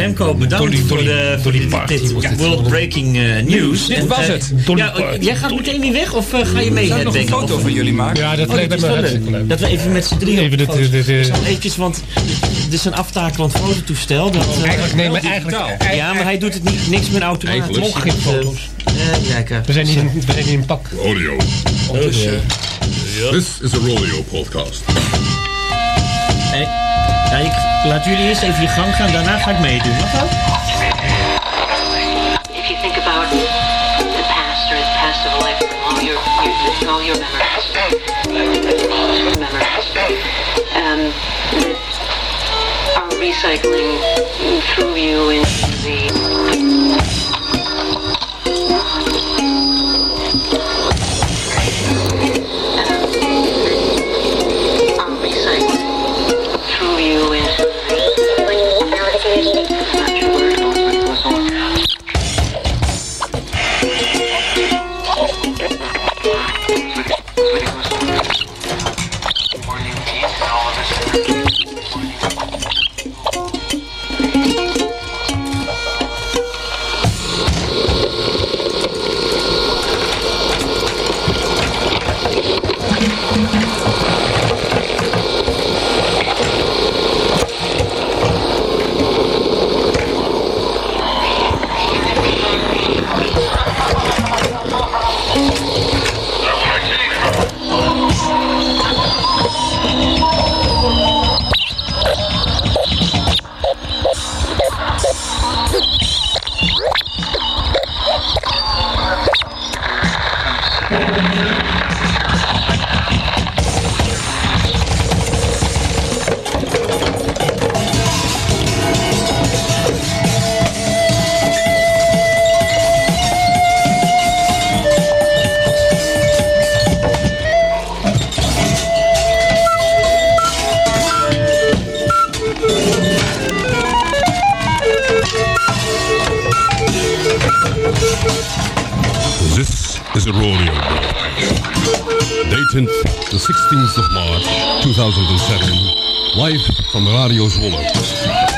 Remco, bedankt Dolly- voor, Dolly- de, voor Dolly dit, Parton dit was dit. world breaking eh, news. Dit was eh, het. Dolly Ja, jij gaat meteen weer weg of eh, ga je mee? Zou ik nog een foto van jullie maken? Ja, dat Oh, lijkt me leuk. Dat we even met z'n drieën Even dit, dit, dit, Zo Eventjes, want dit is een aftakelend fototoestel. Dat, eh, Eigenlijk, nee, maar eigenlijk... ja, maar hij doet het niet, niks meer automatisch. Nog geen Dus, eh, foto's. eh, ja, kijk. We zijn niet in, niet in pak. Rodeo. Ondertussen. This is a rodeo podcast. Eh, ja, ik laat jullie eerst even je gang gaan, daarna ga ik meedoen. Mag dat? If you think about the past or the past of life, all your, your all your memories, memories, um, that are recycling through you into the. 18th the 16th of March 2007, live from Radio Zwolle.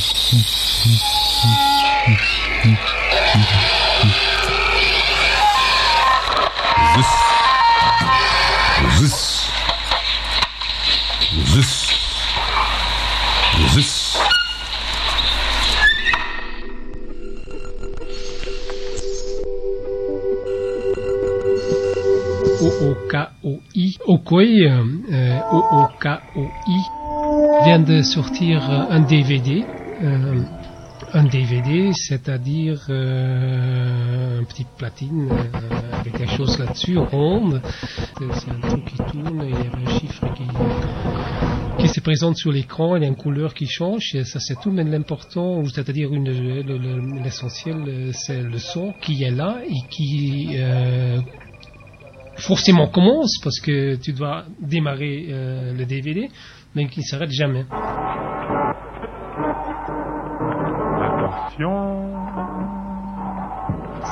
This. This. This. O-O-K-O-I. Okoi, euh, O-O-K-O-I, vient de sortir un DVD. Euh, un DVD, c'est-à-dire euh, une petite platine euh, avec des choses là-dessus, ronde. Euh, C'est un truc qui tourne il y a un chiffre qui, se présente sur l'écran, il y a une couleur qui change, et ça c'est tout, mais l'important, c'est-à-dire l'essentiel, c'est le son qui est là et qui forcément commence parce que tu dois démarrer le DVD, mais qui s'arrête jamais. attention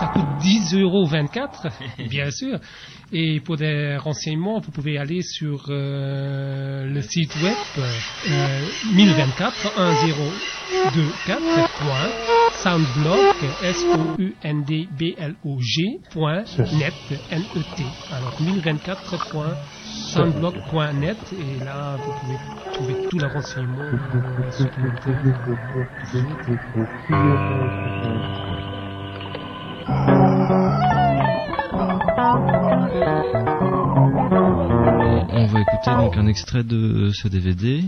Ça coûte 10,24 euros, bien sûr. Et pour des renseignements, vous pouvez aller sur euh, le site web euh, 1024 1024.soundblog s o u n d b l o g point net n e t. Alors 1024.soundblog.net et là vous pouvez trouver tous les renseignements euh, supplémentaires. On, va écouter donc un extrait de ce DVD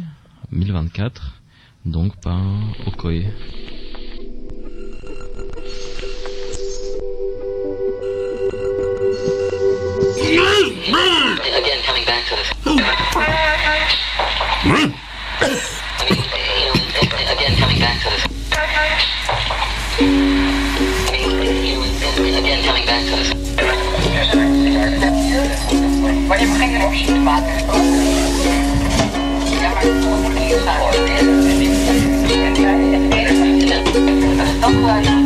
1024, donc par Okoye. Het ging er maken. Ja, maar. En die is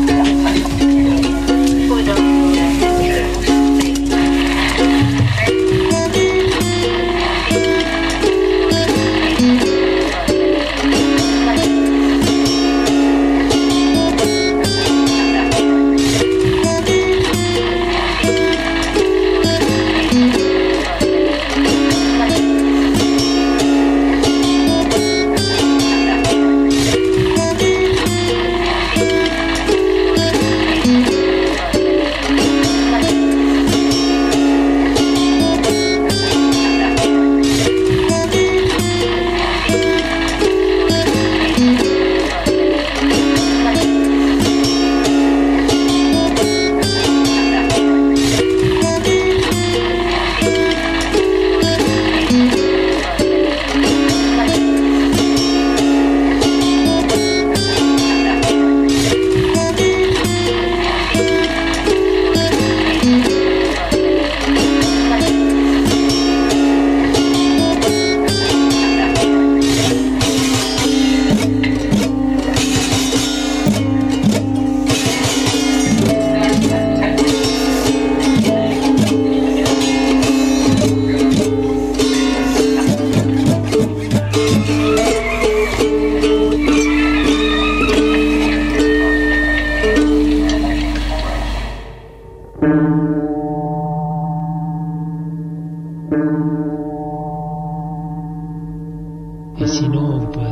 Et sinon, vous pouvez,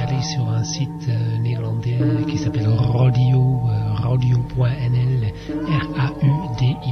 aller sur un site euh, néerlandais qui s'appelle radio, euh, radio.nl, R-A-U-D-I-O.nl,